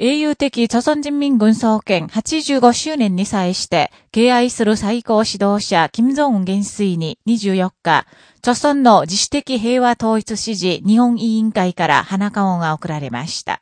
英雄的朝鮮人民軍創建85周年に際して、敬愛する最高指導者、金正恩元帥に24日、朝鮮の自主的平和統一支持日本委員会から花顔が贈られました。